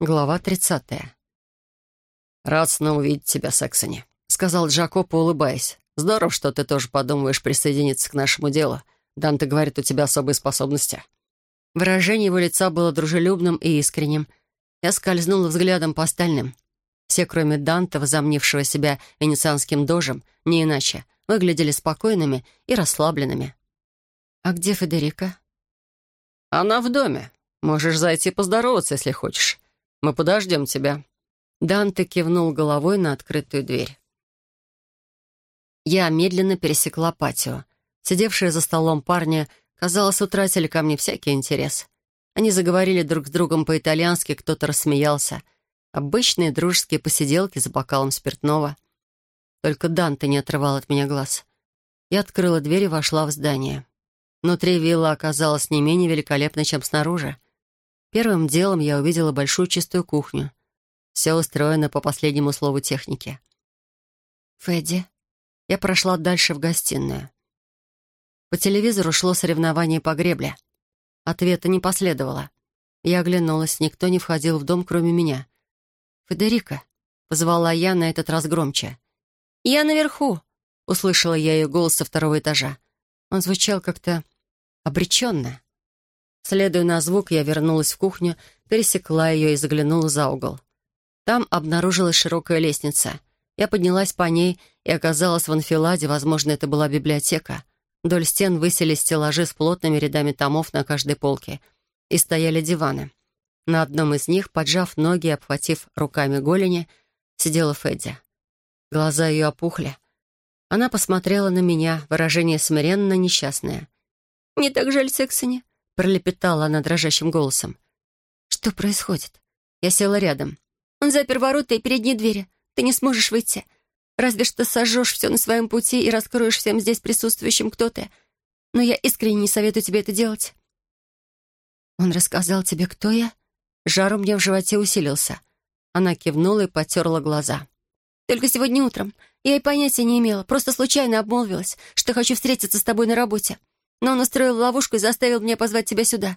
Глава 30. «Рад снова увидеть тебя, Сексони», — сказал Джакопо, улыбаясь. «Здорово, что ты тоже подумаешь присоединиться к нашему делу. Данте говорит, у тебя особые способности». Выражение его лица было дружелюбным и искренним. Я скользнула взглядом по остальным. Все, кроме Данте, возомнившего себя венецианским дожем, не иначе, выглядели спокойными и расслабленными. «А где Федерика?» «Она в доме. Можешь зайти поздороваться, если хочешь. Мы подождем тебя». Данте кивнул головой на открытую дверь. Я медленно пересекла патио. Сидевшие за столом парни, казалось, утратили ко мне всякий интерес. Они заговорили друг с другом по-итальянски, кто-то рассмеялся. Обычные дружеские посиделки за бокалом спиртного. Только Данте не отрывал от меня глаз. Я открыла дверь и вошла в здание. Внутри вилла оказалась не менее великолепной, чем снаружи. Первым делом я увидела большую чистую кухню. Все устроено по последнему слову техники. «Федди?» Я прошла дальше в гостиную. По телевизору шло соревнование по гребле. Ответа не последовало. Я оглянулась, никто не входил в дом, кроме меня. «Федерика?» — позвала я на этот раз громче. «Я наверху!» — услышала я ее голос со второго этажа. Он звучал как-то обреченно. Следуя на звук, я вернулась в кухню, пересекла ее и заглянула за угол. Там обнаружилась широкая лестница. Я поднялась по ней и оказалась в анфиладе, возможно, это была библиотека. Вдоль стен высились стеллажи с плотными рядами томов на каждой полке. И стояли диваны. На одном из них, поджав ноги и обхватив руками голени, сидела Федди. Глаза ее опухли. Она посмотрела на меня, выражение смиренно несчастное. «Мне так жаль Сексони пролепетала она дрожащим голосом. «Что происходит?» Я села рядом. «Он запер ворота и передние двери. Ты не сможешь выйти. Разве что сожжешь все на своем пути и раскроешь всем здесь присутствующим, кто ты. Но я искренне не советую тебе это делать». «Он рассказал тебе, кто я?» Жар у меня в животе усилился. Она кивнула и потерла глаза. «Только сегодня утром. Я и понятия не имела, просто случайно обмолвилась, что хочу встретиться с тобой на работе. Но он устроил ловушку и заставил меня позвать тебя сюда.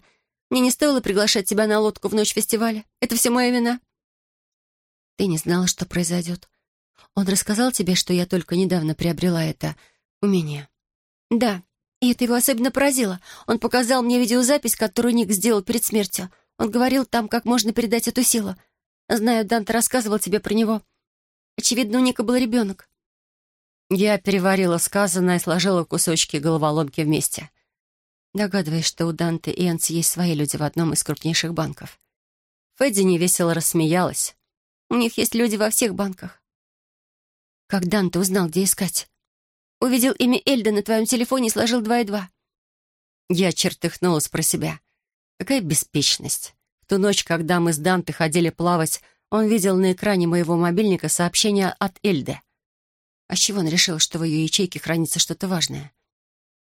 Мне не стоило приглашать тебя на лодку в ночь фестиваля. Это все моя вина». «Ты не знала, что произойдет. Он рассказал тебе, что я только недавно приобрела это умение?» «Да, и это его особенно поразило. Он показал мне видеозапись, которую Ник сделал перед смертью. Он говорил там, как можно передать эту силу. Знаю, Данте рассказывал тебе про него. Очевидно, у Ника был ребенок. Я переварила сказанное и сложила кусочки головоломки вместе. Догадываясь, что у Данте и Энс есть свои люди в одном из крупнейших банков. Федди невесело рассмеялась. «У них есть люди во всех банках». «Как Данте узнал, где искать?» «Увидел имя Эльда на твоем телефоне и сложил два и два». Я чертыхнулась про себя. Какая беспечность. В ту ночь, когда мы с Данте ходили плавать, он видел на экране моего мобильника сообщение от Эльды. А чего он решил, что в ее ячейке хранится что-то важное?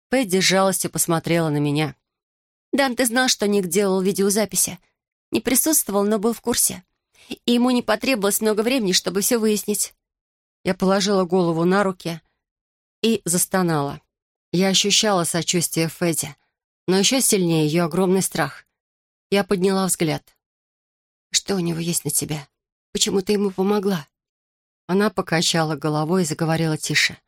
Пэдди с жалостью посмотрела на меня. «Дан, ты знал, что Ник делал видеозаписи. Не присутствовал, но был в курсе. И ему не потребовалось много времени, чтобы все выяснить». Я положила голову на руки и застонала. Я ощущала сочувствие Фэдди, но еще сильнее ее огромный страх. Я подняла взгляд. «Что у него есть на тебя? Почему ты ему помогла?» Она покачала головой и заговорила тише.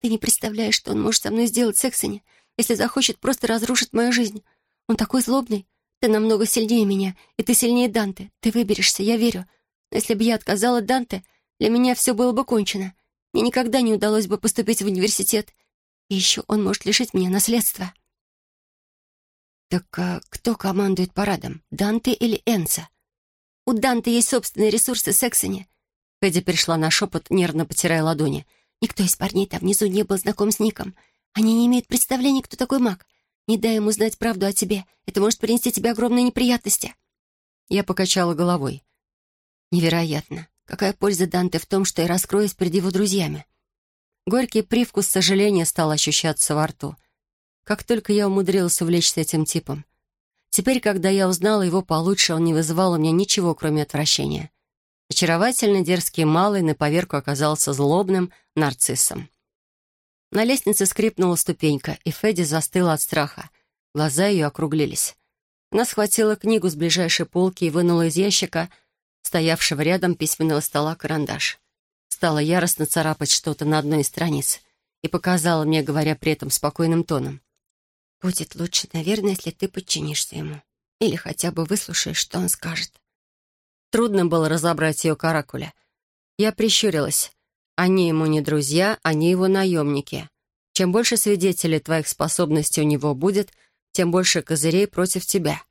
«Ты не представляешь, что он может со мной сделать, Сексони. Если захочет, просто разрушит мою жизнь. Он такой злобный. Ты намного сильнее меня, и ты сильнее Данте. Ты выберешься, я верю. Но если бы я отказала Данте, для меня все было бы кончено. Мне никогда не удалось бы поступить в университет. И еще он может лишить меня наследства». «Так а кто командует парадом, Данте или Энса?» «У Данте есть собственные ресурсы Сексони. Федди перешла на шепот, нервно потирая ладони. «Никто из парней там внизу не был знаком с Ником. Они не имеют представления, кто такой маг. Не дай ему знать правду о тебе. Это может принести тебе огромные неприятности». Я покачала головой. «Невероятно. Какая польза Данте в том, что я раскроюсь перед его друзьями?» Горький привкус сожаления стал ощущаться во рту. Как только я умудрилась увлечься этим типом. Теперь, когда я узнала его получше, он не вызывал у меня ничего, кроме отвращения. Очаровательно дерзкий малый на поверку оказался злобным нарциссом. На лестнице скрипнула ступенька, и Федди застыла от страха. Глаза ее округлились. Она схватила книгу с ближайшей полки и вынула из ящика стоявшего рядом письменного стола карандаш. Стала яростно царапать что-то на одной из страниц и показала мне, говоря при этом спокойным тоном. «Будет лучше, наверное, если ты подчинишься ему. Или хотя бы выслушаешь, что он скажет». Трудно было разобрать ее каракуля. Я прищурилась. Они ему не друзья, они его наемники. Чем больше свидетелей твоих способностей у него будет, тем больше козырей против тебя.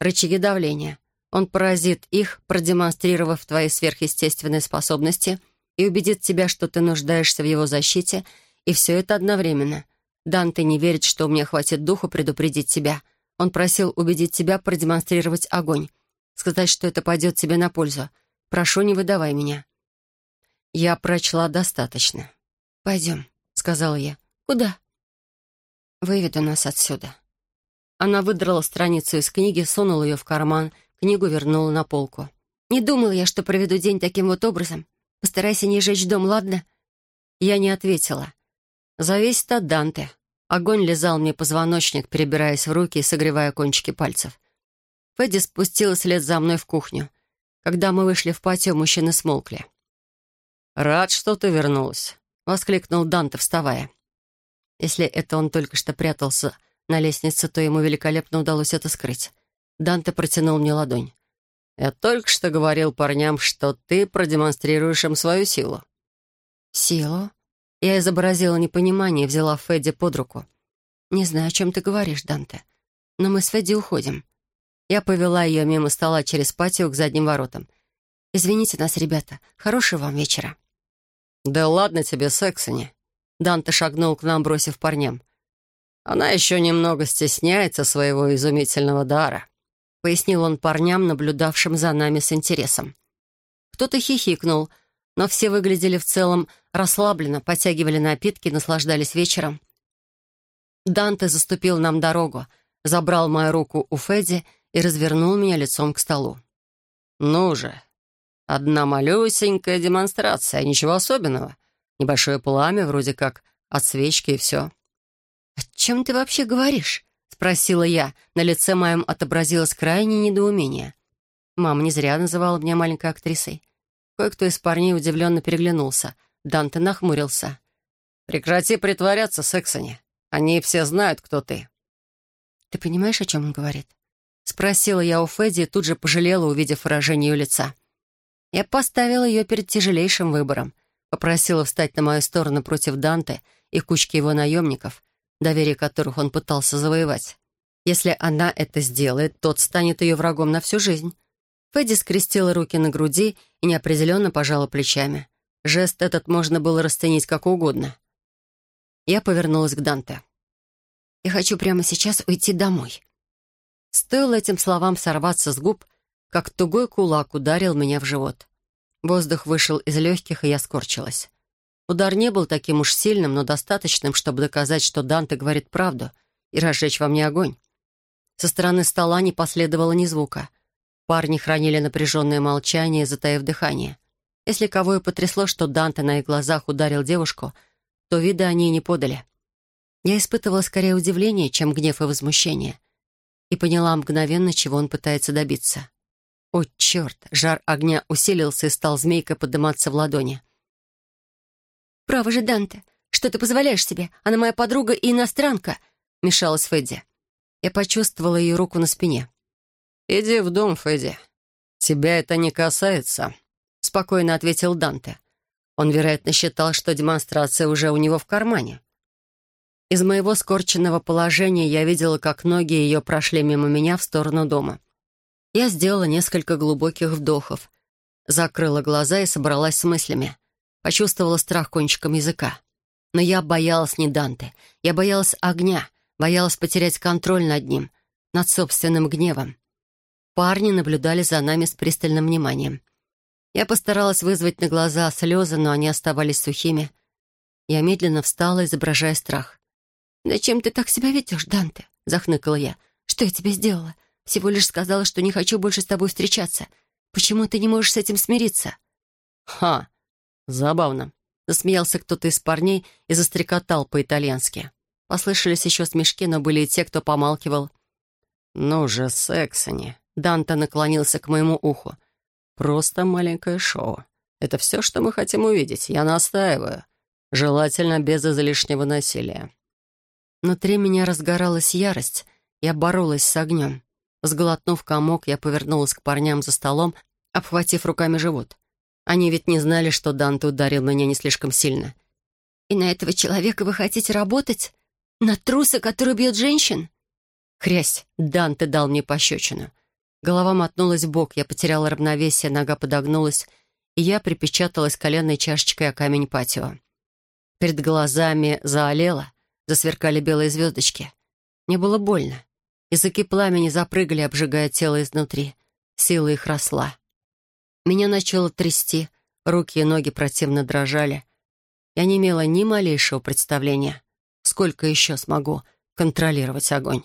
Рычаги давления. Он поразит их, продемонстрировав твои сверхъестественные способности и убедит тебя, что ты нуждаешься в его защите, и все это одновременно. Данте не верит, что у меня хватит духу предупредить тебя. Он просил убедить тебя продемонстрировать огонь, сказать, что это пойдет тебе на пользу. Прошу, не выдавай меня. Я прочла достаточно. «Пойдем», — сказала я. «Куда?» «Выведу нас отсюда». Она выдрала страницу из книги, сунула ее в карман — Книгу вернула на полку. «Не думала я, что проведу день таким вот образом. Постарайся не жечь дом, ладно?» Я не ответила. «Зависит от Данте». Огонь лизал мне позвоночник, перебираясь в руки и согревая кончики пальцев. Федди спустилась след за мной в кухню. Когда мы вышли в патио, мужчины смолкли. «Рад, что ты вернулась», — воскликнул Данте, вставая. Если это он только что прятался на лестнице, то ему великолепно удалось это скрыть. Данте протянул мне ладонь. «Я только что говорил парням, что ты продемонстрируешь им свою силу». «Силу?» Я изобразила непонимание и взяла Федди под руку. «Не знаю, о чем ты говоришь, Данте, но мы с Федди уходим». Я повела ее мимо стола через патио к задним воротам. «Извините нас, ребята. Хорошего вам вечера». «Да ладно тебе, Сексони». Данте шагнул к нам, бросив парням. «Она еще немного стесняется своего изумительного дара». — пояснил он парням, наблюдавшим за нами с интересом. Кто-то хихикнул, но все выглядели в целом расслабленно, подтягивали напитки, наслаждались вечером. Данте заступил нам дорогу, забрал мою руку у Федди и развернул меня лицом к столу. «Ну же, одна малюсенькая демонстрация, ничего особенного. Небольшое пламя, вроде как от свечки и все». «О чем ты вообще говоришь?» спросила я. На лице моем отобразилось крайнее недоумение. Мама не зря называла меня маленькой актрисой. Кое-кто из парней удивленно переглянулся. Данте нахмурился. «Прекрати притворяться, Сексони. Они все знают, кто ты». «Ты понимаешь, о чем он говорит?» Спросила я у Федди и тут же пожалела, увидев выражение ее лица. Я поставила ее перед тяжелейшим выбором. Попросила встать на мою сторону против Данте и кучки его наемников, доверие которых он пытался завоевать. Если она это сделает, тот станет ее врагом на всю жизнь. Федди скрестила руки на груди и неопределенно пожала плечами. Жест этот можно было расценить как угодно. Я повернулась к Данте. «Я хочу прямо сейчас уйти домой». Стоило этим словам сорваться с губ, как тугой кулак ударил меня в живот. Воздух вышел из легких, и я скорчилась. Удар не был таким уж сильным, но достаточным, чтобы доказать, что Данте говорит правду и разжечь во мне огонь. Со стороны стола не последовало ни звука. Парни хранили напряженное молчание, затаив дыхание. Если кого и потрясло, что Данте на их глазах ударил девушку, то вида они не подали. Я испытывала скорее удивление, чем гнев и возмущение, и поняла мгновенно, чего он пытается добиться. О, черт! Жар огня усилился и стал змейкой подниматься в ладони. «Право же, Данте, что ты позволяешь себе? Она моя подруга и иностранка», — мешалась Федди. Я почувствовала ее руку на спине. «Иди в дом, Федди. Тебя это не касается», — спокойно ответил Данте. Он, вероятно, считал, что демонстрация уже у него в кармане. Из моего скорченного положения я видела, как ноги ее прошли мимо меня в сторону дома. Я сделала несколько глубоких вдохов, закрыла глаза и собралась с мыслями. Почувствовала страх кончиком языка. Но я боялась не Данте. Я боялась огня, боялась потерять контроль над ним, над собственным гневом. Парни наблюдали за нами с пристальным вниманием. Я постаралась вызвать на глаза слезы, но они оставались сухими. Я медленно встала, изображая страх. «Зачем ты так себя ведешь, Данте?» — захныкала я. «Что я тебе сделала? Всего лишь сказала, что не хочу больше с тобой встречаться. Почему ты не можешь с этим смириться?» «Ха! «Забавно», — засмеялся кто-то из парней и застрекотал по-итальянски. Послышались еще смешки, но были и те, кто помалкивал. «Ну же, Сексони!» Данте наклонился к моему уху. просто маленькое шоу. Это все, что мы хотим увидеть. Я настаиваю. Желательно без излишнего насилия». Внутри меня разгоралась ярость. Я боролась с огнем. Сглотнув комок, я повернулась к парням за столом, обхватив руками живот. Они ведь не знали, что Данте ударил меня не слишком сильно. «И на этого человека вы хотите работать? На труса, который бьет женщин?» Хрясь, Данте дал мне пощечину. Голова мотнулась в бок, я потеряла равновесие, нога подогнулась, и я припечаталась коленной чашечкой о камень патио. Перед глазами заолело, засверкали белые звездочки. Мне было больно. Языки пламени запрыгали, обжигая тело изнутри. Сила их росла. Меня начало трясти, руки и ноги противно дрожали. Я не имела ни малейшего представления, сколько еще смогу контролировать огонь.